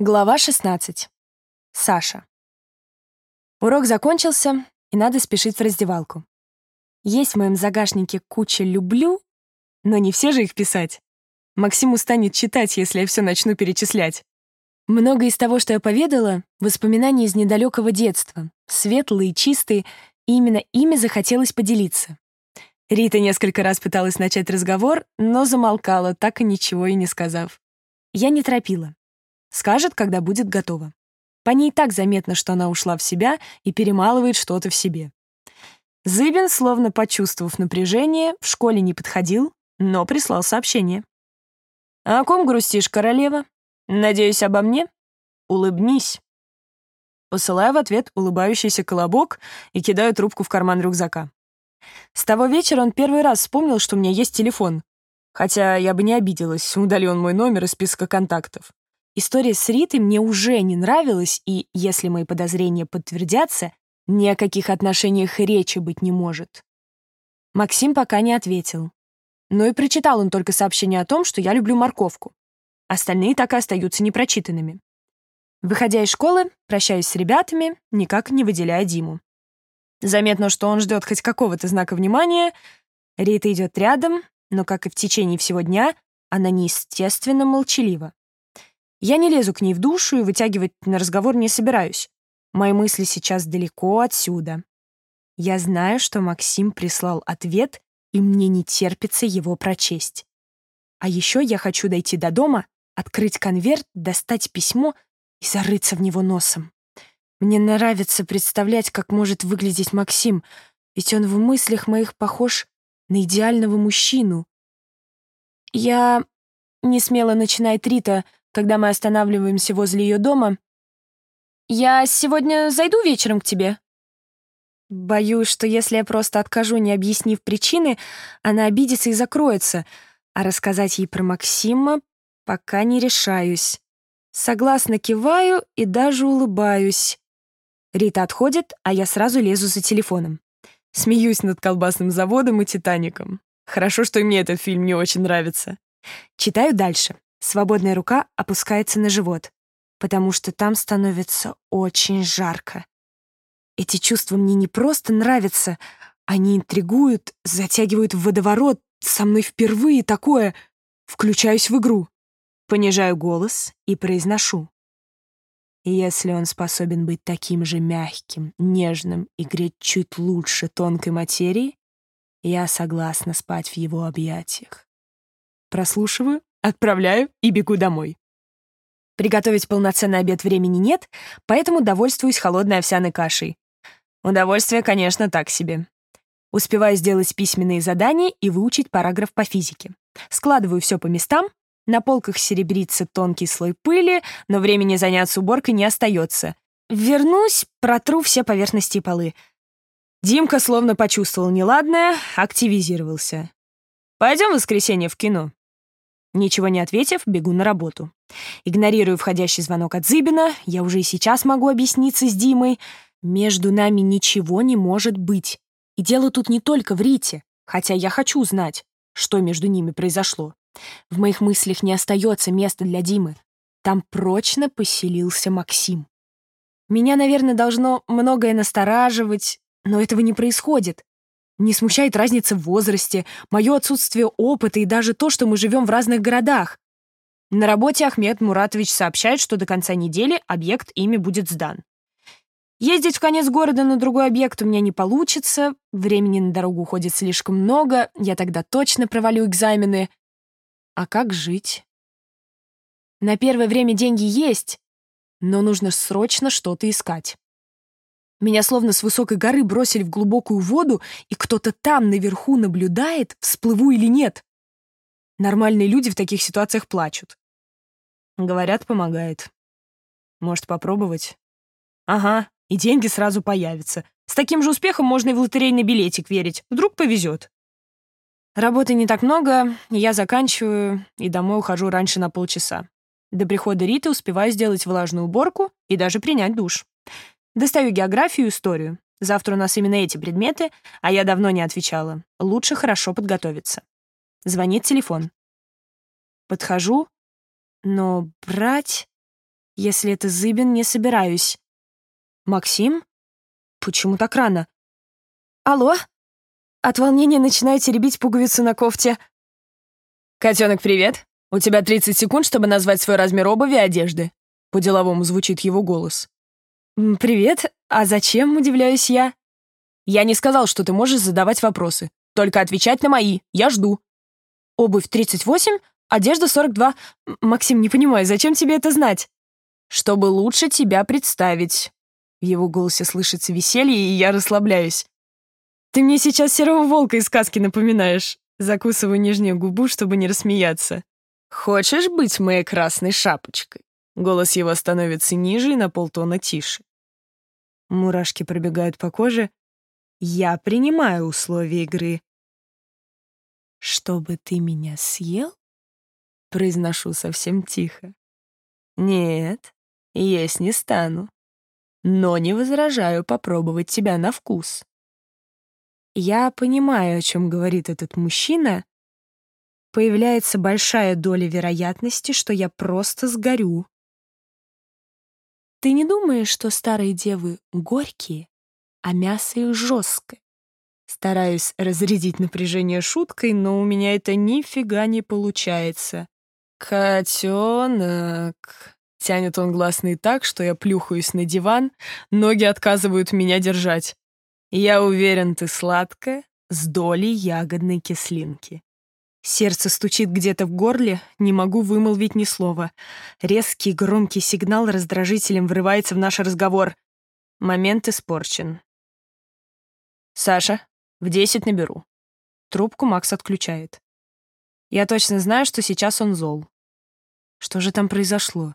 Глава 16. Саша. Урок закончился, и надо спешить в раздевалку. Есть в моем загашнике куча «люблю», но не все же их писать. Максим устанет читать, если я все начну перечислять. Много из того, что я поведала, воспоминания из недалекого детства, светлые, чистые, и именно ими захотелось поделиться. Рита несколько раз пыталась начать разговор, но замолкала, так и ничего и не сказав. Я не торопила. Скажет, когда будет готова. По ней так заметно, что она ушла в себя и перемалывает что-то в себе. Зыбин, словно почувствовав напряжение, в школе не подходил, но прислал сообщение. «О ком грустишь, королева? Надеюсь, обо мне? Улыбнись». Посылаю в ответ улыбающийся колобок и кидаю трубку в карман рюкзака. С того вечера он первый раз вспомнил, что у меня есть телефон. Хотя я бы не обиделась, удалил он мой номер из списка контактов. История с Ритой мне уже не нравилась, и, если мои подозрения подтвердятся, ни о каких отношениях речи быть не может. Максим пока не ответил. Но и прочитал он только сообщение о том, что я люблю морковку. Остальные так и остаются непрочитанными. Выходя из школы, прощаюсь с ребятами, никак не выделяя Диму. Заметно, что он ждет хоть какого-то знака внимания. Рита идет рядом, но, как и в течение всего дня, она неестественно молчалива. Я не лезу к ней в душу и вытягивать на разговор не собираюсь. Мои мысли сейчас далеко отсюда. Я знаю, что Максим прислал ответ, и мне не терпится его прочесть. А еще я хочу дойти до дома, открыть конверт, достать письмо и зарыться в него носом. Мне нравится представлять, как может выглядеть Максим, ведь он в мыслях моих похож на идеального мужчину. Я... Не смело начинает Рита, когда мы останавливаемся возле ее дома. «Я сегодня зайду вечером к тебе?» Боюсь, что если я просто откажу, не объяснив причины, она обидится и закроется, а рассказать ей про Максима пока не решаюсь. Согласно киваю и даже улыбаюсь. Рита отходит, а я сразу лезу за телефоном. Смеюсь над колбасным заводом и «Титаником». Хорошо, что и мне этот фильм не очень нравится. Читаю дальше. Свободная рука опускается на живот, потому что там становится очень жарко. Эти чувства мне не просто нравятся, они интригуют, затягивают в водоворот. Со мной впервые такое. Включаюсь в игру. Понижаю голос и произношу. если он способен быть таким же мягким, нежным и греть чуть лучше тонкой материи, я согласна спать в его объятиях. Прослушиваю Отправляю и бегу домой. Приготовить полноценный обед времени нет, поэтому довольствуюсь холодной овсяной кашей. Удовольствие, конечно, так себе. Успеваю сделать письменные задания и выучить параграф по физике. Складываю все по местам, на полках серебрится тонкий слой пыли, но времени заняться уборкой не остается. Вернусь, протру все поверхности и полы. Димка словно почувствовал неладное, активизировался. «Пойдем в воскресенье в кино», Ничего не ответив, бегу на работу. Игнорирую входящий звонок от Зыбина, я уже и сейчас могу объясниться с Димой. Между нами ничего не может быть. И дело тут не только в Рите, хотя я хочу знать, что между ними произошло. В моих мыслях не остается места для Димы. Там прочно поселился Максим. Меня, наверное, должно многое настораживать, но этого не происходит. Не смущает разница в возрасте, мое отсутствие опыта и даже то, что мы живем в разных городах. На работе Ахмед Муратович сообщает, что до конца недели объект ими будет сдан. Ездить в конец города на другой объект у меня не получится, времени на дорогу уходит слишком много, я тогда точно провалю экзамены. А как жить? На первое время деньги есть, но нужно срочно что-то искать. Меня словно с высокой горы бросили в глубокую воду, и кто-то там наверху наблюдает, всплыву или нет. Нормальные люди в таких ситуациях плачут. Говорят, помогает. Может, попробовать? Ага, и деньги сразу появятся. С таким же успехом можно и в лотерейный билетик верить. Вдруг повезет. Работы не так много, я заканчиваю и домой ухожу раньше на полчаса. До прихода Риты успеваю сделать влажную уборку и даже принять душ. Достаю географию и историю. Завтра у нас именно эти предметы, а я давно не отвечала. Лучше хорошо подготовиться. Звонит телефон. Подхожу, но брать... Если это Зыбин, не собираюсь. Максим? Почему так рано? Алло? От волнения начинаю теребить пуговицу на кофте. «Котенок, привет! У тебя 30 секунд, чтобы назвать свой размер обуви и одежды». По-деловому звучит его голос. «Привет. А зачем?» — удивляюсь я. «Я не сказал, что ты можешь задавать вопросы. Только отвечать на мои. Я жду». «Обувь 38, одежда 42. Максим, не понимаю, зачем тебе это знать?» «Чтобы лучше тебя представить». В его голосе слышится веселье, и я расслабляюсь. «Ты мне сейчас серого волка из сказки напоминаешь». Закусываю нижнюю губу, чтобы не рассмеяться. «Хочешь быть моей красной шапочкой?» Голос его становится ниже и на полтона тише. Мурашки пробегают по коже. Я принимаю условия игры. «Чтобы ты меня съел?» Произношу совсем тихо. «Нет, есть не стану. Но не возражаю попробовать тебя на вкус. Я понимаю, о чем говорит этот мужчина. Появляется большая доля вероятности, что я просто сгорю. Ты не думаешь, что старые девы горькие, а мясо их жесткое? Стараюсь разрядить напряжение шуткой, но у меня это нифига не получается. «Котенок!» Тянет он гласный так, что я плюхаюсь на диван, ноги отказывают меня держать. Я уверен, ты сладкая, с долей ягодной кислинки. Сердце стучит где-то в горле, не могу вымолвить ни слова. Резкий громкий сигнал раздражителем врывается в наш разговор. Момент испорчен. «Саша, в десять наберу». Трубку Макс отключает. Я точно знаю, что сейчас он зол. Что же там произошло?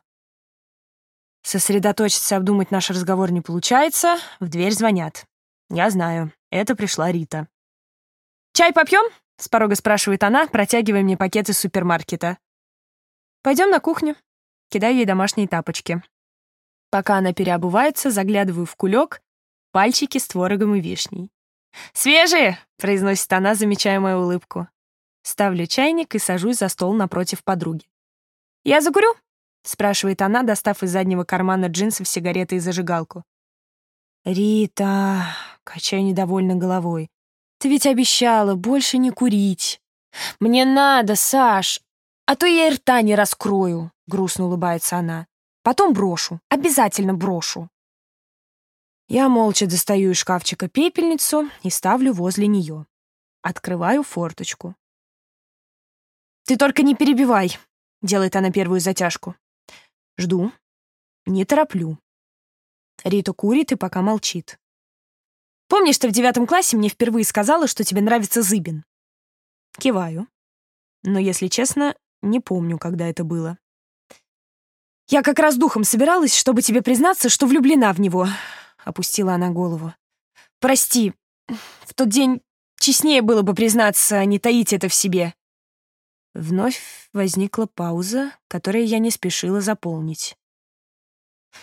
Сосредоточиться, обдумать наш разговор не получается, в дверь звонят. Я знаю, это пришла Рита. «Чай попьем?» — с порога спрашивает она, протягивая мне пакет из супермаркета. «Пойдем на кухню». Кидаю ей домашние тапочки. Пока она переобувается, заглядываю в кулек, пальчики с творогом и вишней. «Свежие!» — произносит она, замечая мою улыбку. Ставлю чайник и сажусь за стол напротив подруги. «Я закурю?» — спрашивает она, достав из заднего кармана джинсов сигареты и зажигалку. «Рита...» — качаю недовольно головой. «Ты ведь обещала больше не курить». «Мне надо, Саш, а то я и рта не раскрою», — грустно улыбается она. «Потом брошу, обязательно брошу». Я молча достаю из шкафчика пепельницу и ставлю возле нее. Открываю форточку. «Ты только не перебивай», — делает она первую затяжку. Жду. Не тороплю. Рита курит и пока молчит. «Помнишь, ты в девятом классе мне впервые сказала, что тебе нравится Зыбин?» Киваю. Но, если честно, не помню, когда это было. «Я как раз духом собиралась, чтобы тебе признаться, что влюблена в него», — опустила она голову. «Прости, в тот день честнее было бы признаться, а не таить это в себе». Вновь возникла пауза, которую я не спешила заполнить.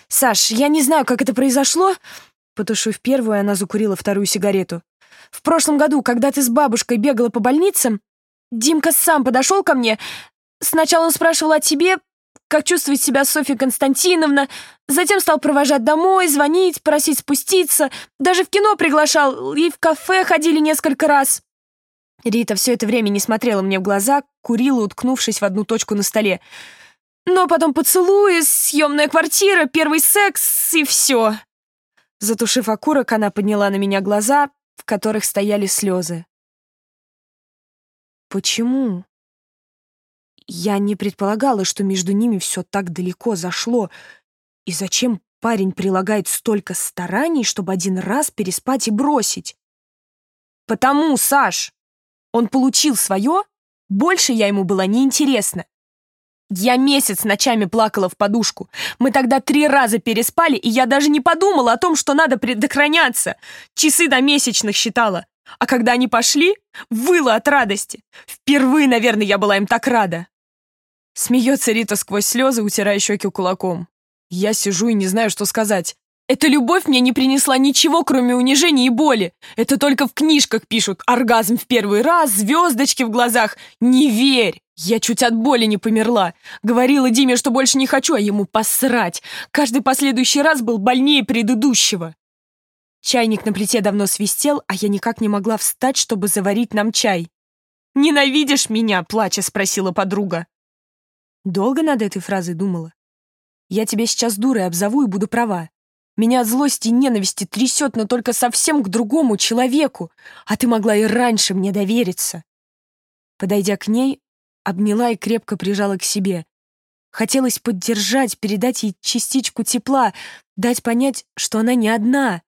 «Саш, я не знаю, как это произошло...» Потушив первую, она закурила вторую сигарету. «В прошлом году, когда ты с бабушкой бегала по больницам, Димка сам подошел ко мне. Сначала он спрашивал о тебе, как чувствует себя Софья Константиновна, затем стал провожать домой, звонить, просить спуститься, даже в кино приглашал, и в кафе ходили несколько раз». Рита все это время не смотрела мне в глаза, курила, уткнувшись в одну точку на столе. Но потом поцелуи, съемная квартира, первый секс и все. Затушив окурок, она подняла на меня глаза, в которых стояли слезы. Почему? Я не предполагала, что между ними все так далеко зашло. И зачем парень прилагает столько стараний, чтобы один раз переспать и бросить? Потому, Саш, он получил свое, больше я ему была неинтересна. Я месяц ночами плакала в подушку. Мы тогда три раза переспали, и я даже не подумала о том, что надо предохраняться. Часы до месячных считала. А когда они пошли, выла от радости. Впервые, наверное, я была им так рада. Смеется Рита сквозь слезы, утирая щеки кулаком. Я сижу и не знаю, что сказать. Эта любовь мне не принесла ничего, кроме унижения и боли. Это только в книжках пишут. Оргазм в первый раз, звездочки в глазах. Не верь! Я чуть от боли не померла. Говорила Диме, что больше не хочу, а ему посрать. Каждый последующий раз был больнее предыдущего. Чайник на плите давно свистел, а я никак не могла встать, чтобы заварить нам чай. «Ненавидишь меня?» — плача спросила подруга. Долго над этой фразой думала. Я тебя сейчас дурой обзову и буду права. Меня от злости и ненависти трясет, но только совсем к другому человеку, а ты могла и раньше мне довериться. Подойдя к ней, обняла и крепко прижала к себе. Хотелось поддержать, передать ей частичку тепла, дать понять, что она не одна.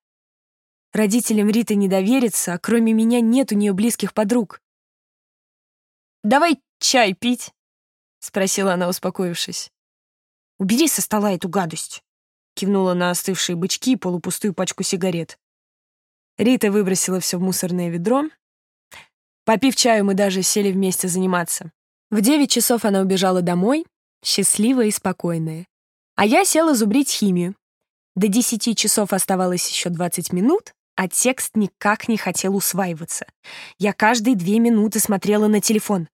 Родителям Риты не доверится, а кроме меня нет у нее близких подруг. «Давай чай пить», — спросила она, успокоившись. «Убери со стола эту гадость» кивнула на остывшие бычки и полупустую пачку сигарет. Рита выбросила все в мусорное ведро. Попив чаю, мы даже сели вместе заниматься. В девять часов она убежала домой, счастливая и спокойная. А я села зубрить химию. До десяти часов оставалось еще двадцать минут, а текст никак не хотел усваиваться. Я каждые две минуты смотрела на телефон.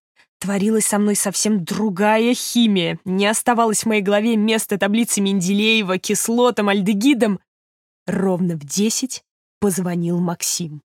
Творилась со мной совсем другая химия. Не оставалось в моей голове места таблицы Менделеева, кислотам, альдегидам. Ровно в десять позвонил Максим.